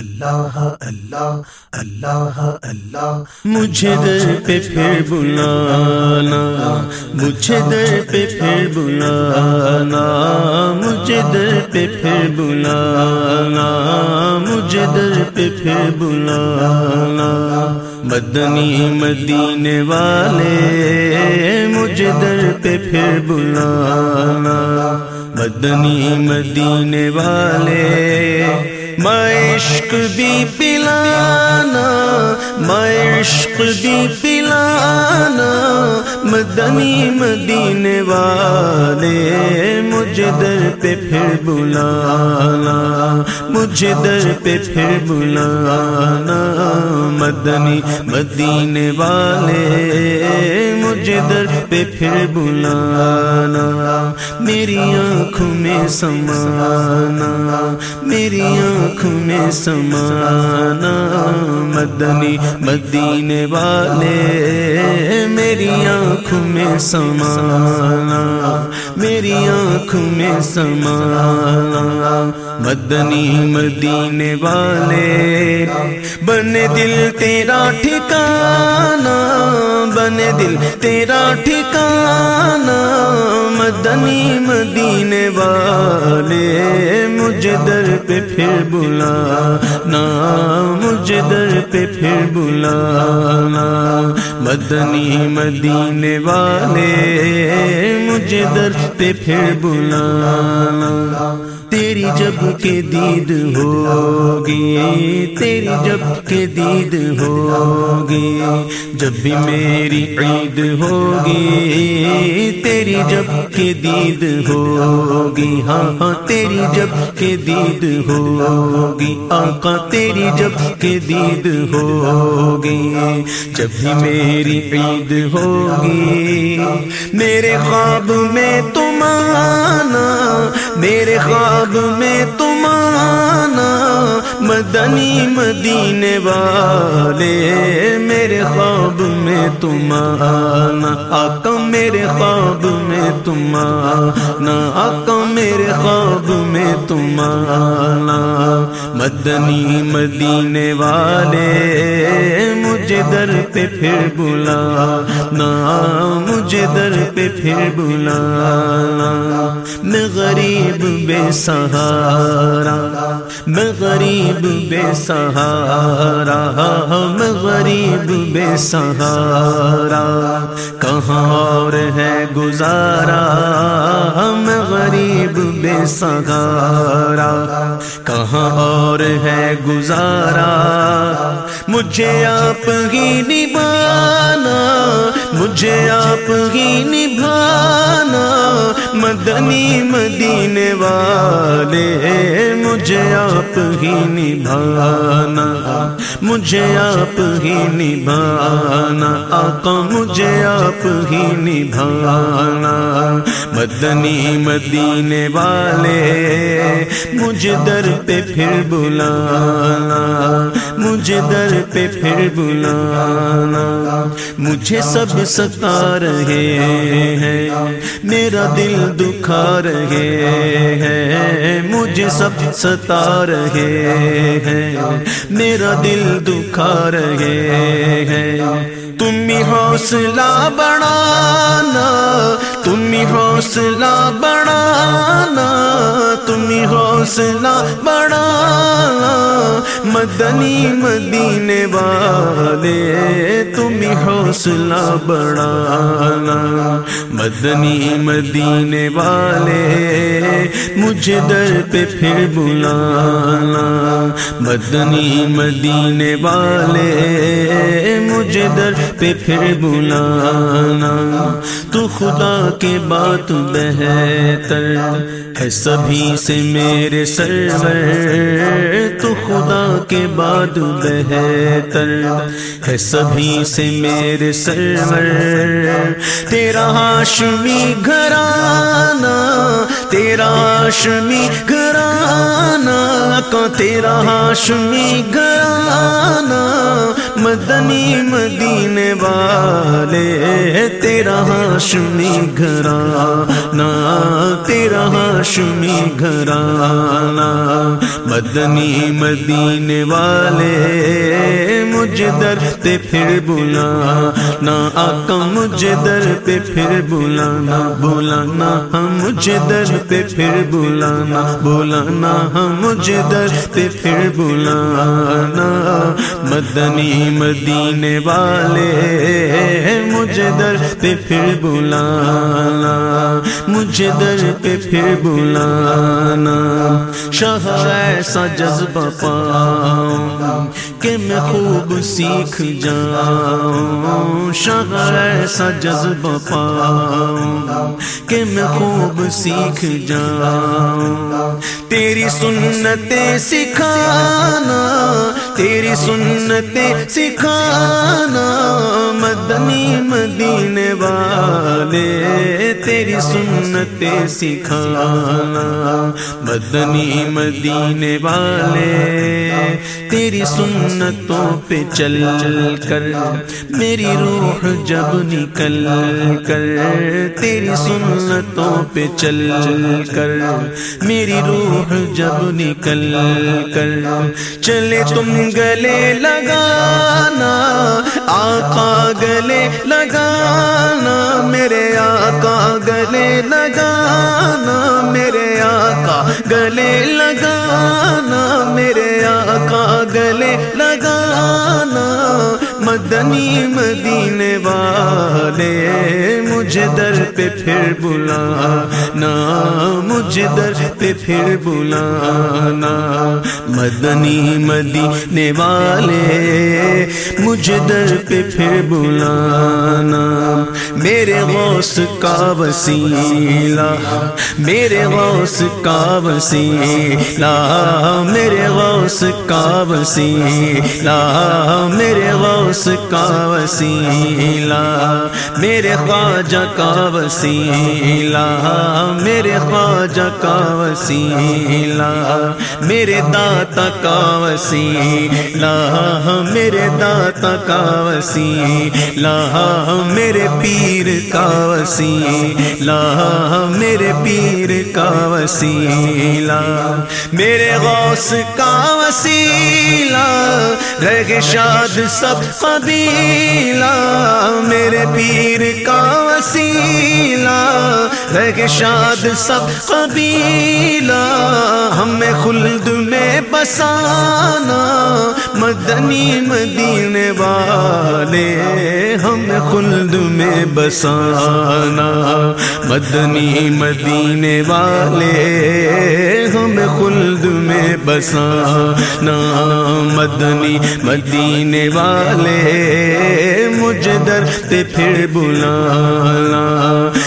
اللہ اللہ اللہ اللہ مجھے در پہ پھر بلانا مجھے در پہ پھر بلانا مجھے در پہ پھر بلانا مجھے در پہ پھر بلانا مدنی مدینے والے مجھے در پہ پھر بلانا مدنی مدینے والے عشق بھی پلانا عشق بھی پلانا، مدنی مدینے والے، مجھے در پہ پھر بلانا، مجھے در پہ پھر بلانا، مدنی مدینے والے، مجھے در پہ پھر بلانا، میری آنکھوں میں سمانا، میری آنکھوں میں سمانا، مدنی مدینے والے، میری آنکھوں میں سمانا، میری آنکھوں میں سمانا۔ مدنی مدینے والے، بنے دل تیرا ٹھکانا، بنے دل تیرا ٹھکانا۔ مدنی مدینے والے مجھے در پہ پھر بلانا مجھے در پہ پھر بلانا مدنی مدینے والے مجھے در پہ پھر بلانا۔ تیری جب کے دید ہوگی، تیری جب کے دید ہوگی، جب بھی میری عید ہوگی، تیری جب کے دید ہوگی۔ ہاں ہاں تیری جب کے دید ہوگی، آقا تیری جب کے دید ہوگی۔ جب بھی میری عید ہوگی، میرے خواب میں تم آنا میرے خواب میں تم آنا، مدنی مدینے والے، میرے خواب میں تم آنا۔ آقا میرے خواب میں تم آنا، آقا میرے خواب میں تم آنا مدنی مدینے والے مجھے در پہ پھر بلانا، مجھے در پہ پھر بلانا۔ میں غریب بے سہارا، میں غریب بے سہارا، میں غریب بے سہارا۔ کہاں اور ہے گزارا؟ میں غریب بے سہارا۔ کہاں اور ہے گزارا؟ مجھے آپ ہی نبھانا، مجھے آپ ہی نبھانا، مدنی مدینے والے۔ مجھے آپ ہی نبھانا، مجھے آپ ہی نبھانا، آقا مجھے آپ ہی نبھانا، مدنی مدینے والے مجھے در پہ پھر بلانا مجھے در پہ پھر بلانا، مجھے سب ستا رہے ہیں، میرا دل دکھا رہے ہیں، مجھے سب ستا رہے ہیں۔ میرا دل دکھا رہے ہیں۔ تم ہی حوصلہ بڑھانا، تم ہی حوصلہ بڑھانا، تم ہی حوصلہ بڑھانا۔ مدنی مدینے والے تم ہی حوصلہ بڑھانا۔ مدنی مدینے والے، مجھے در پہ پھر بلانا۔ مدنی مدینے والے، مجھے در پہ پھر بلانا۔ تو خدا کے بات بہتر ہے، سبھی سے میرے سرور تو خدا کے بعد بہتر ہے سبھی سے میرے سرور تیرا ہاشمی گھرانا تیرا ہاشمی گھرانا کو تیرا ہاشمی گھرانا مدنی مدینے والے، تیرا ہاشمی گھرانا تیرا ہاشمی گھرانا مدنی مدینے والے مجھے در پہ پھر بلا نہ آقا مجھے در پہ پھر بلانا بلانا ہم مجھے در پہ پھر بلانا۔ بلانا ہم مجھے در پہ پھر بلانا۔ مدنی مدینے والے مجھے در پہ پھر بلانا مجھے در پہ پھر بلانا۔ شاہ ایسا جذبہ پاؤں کہ میں خوب سیکھ جاؤں۔ شاہ ایسا جذبہ پاؤں کہ میں خوب سیکھ جاؤں۔ تیری سنتیں سکھانا تیری سنتیں سکھانا مدنی مدینے والے تیری سنتیں سکھانا مدنی مدینے والے۔ تیری سنتوں پہ چل کر، میری روح جب نکل کر، تیری سنتوں پہ چل کر، میری روح جب نکل کر، چلے تم گلے لگانا، آقا گلے لگانا، میرے آقا گلے لگانا، میرے آقا گلے لگانا۔ مدنی مدینے والے مجھے در پہ پھر بلانا مجھے در پہ پھر بلانا۔ مدنی مدینے والے مجھے در پہ پھر بلانا۔ میرے غوث کا وسیلہ، میرے غوث کا وسیلہ۔ میرے غوث کا وسیلہ، میرے غوث کا وسیلہ۔ میرے خواجہ کا وسیلہ، میرے خواجہ کا وسیلہ، میرے داتا کا وسیلہ، میرے داتا کا وسیلہ، میرے پیر کا وسیلہ، میرے پیر کا وسیلہ، میرے غوث کا وسیلہ، رہ شاد سب قبیلہ میرے پیر کا وسیلہ رہ شاد سب قبیلہ ہمیں خلد میں بسانا مدنی مدینے والے ہمیں خلد میں بسانا مدنی مدینے والے ہمیں خلد میں بسانا مدنی مدینے والے مجھے در پہ پھر بلانا۔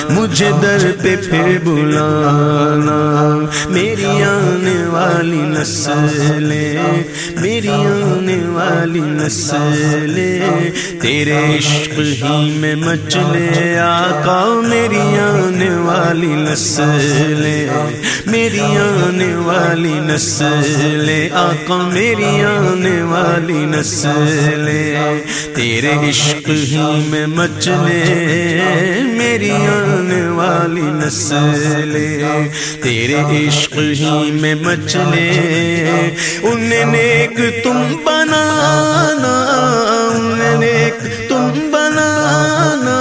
مجھے در پہ پھر بلانا۔ میری آنے والی نسلیں، میری آنے والی نسلیں۔ تیرے عشق ہی میں مچلے آقا، میری آنے والی نسلیں۔ میری آنے والی نسلیں، آقا، میری آنے والی نسلیں۔ تیرے عشق ہی میں مچلے میری آنے والی نسلیں، تیرے عشق ہی میں مچلے انہیں نیک تم بنانا، انہیں نیک تم بنانا،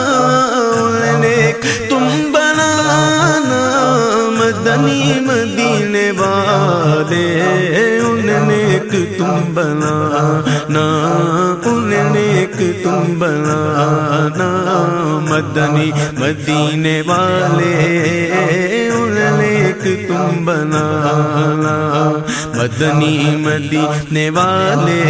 انہیں نیک تم بنانا۔ مدنی مدینے والے، انہیں نیک تم بنانا۔ انہیں تم بنانا مدنی مدینے والے انہیں تم بنانا مدنی مدینے والے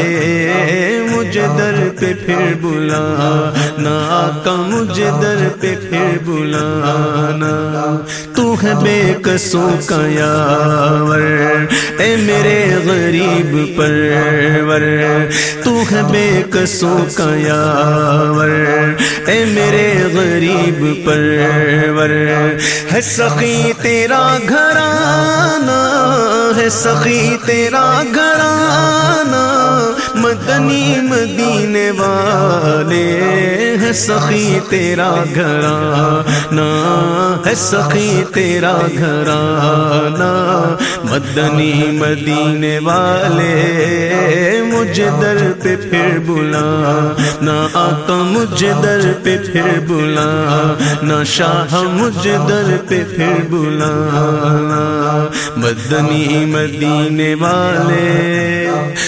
مجھے در پہ پھر بلانا آقا مجھے در پہ پھر بلانا تو ہے بے قصوں کا یاور اے میرے غریب پرور تو ہے بے قصوں کا یاور اے میرے غریب پرور، ہے سخی تیرا گھرانا ہے سخی تیرا گھرانا مدنی مدینے والے، ہے سخی تیرا گھرانا ہے سخی تیرا گھرانا مدنی مدینے والے مجھے در پہ پھر بلا۔ نہ آقا مجھے در پہ پھر بلا۔ نہ شاہ مجھے در پہ پھر بلا۔ مدنی مدینے والے،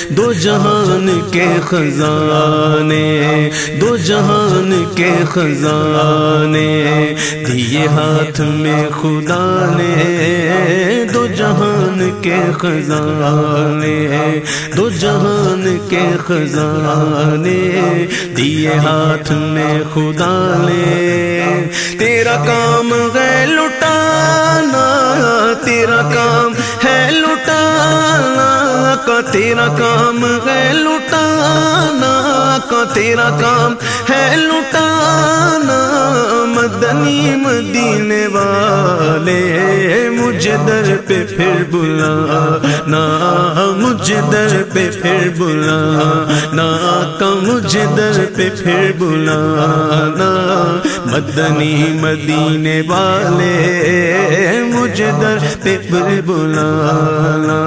دو جہان کے خزانے، دو جہان کے خزانے۔ دیے ہاتھ میں خدا نے، دو جہان کے خزانے۔ دو جہان کے خزانے، دیے ہاتھ میں خدا نے۔ تیرا کام ہے لٹانا، تیرا کام ہے لٹانا، کا تیرا کام ہے لٹانا۔ کا تیرا کام ہے لٹانا مدنی مدینے والے، مجھے در پہ پھر بلا نہ مجھے در پہ پھر بلانا، کا مجھے در پہ پھر بلانا مدنی مدینے والے مجھے در پہ بلانا۔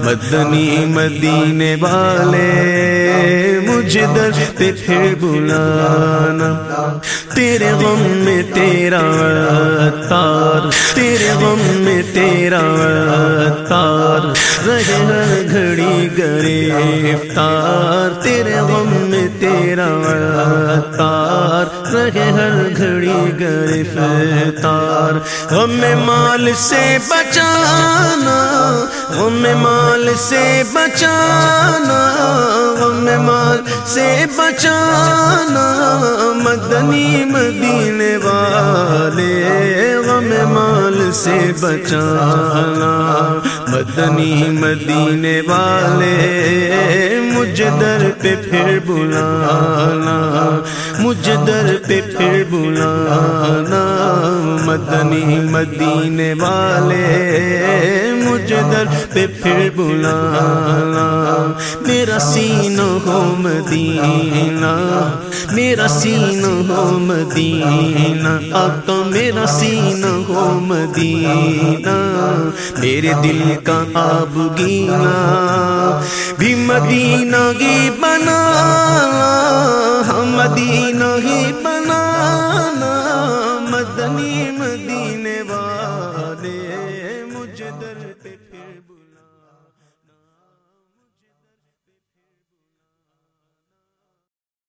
مدنی مدینے والے مجھے در پہ پھر بلانا۔ تیرے غم میں تیرا تار، تیرے غم میں تیرا تار۔ رہے ہر گھڑی گرفتار تیرے غم تیرا تار رہے ہر گھڑی گرفتار۔ غم مال سے بچانا غم مال سے بچانا غم مال سے بچانا۔ مدنی مدینے والے غم مال سے بچانا۔ مدنی مدینے والے، مجھ در پہ پھر بلانا مجھ در پہ پھر بلانا۔ مدنی مدینے والے مجھ در پہ پھر بلانا۔ میرا سین ہو مدینہ، میرا سین ہو مدینہ۔ آقا میرا سین ہو مدینہ۔ میرے دل کا آب گینا، بھی مدینہ ہی بنا۔ ہم مدینہ ہی بنا۔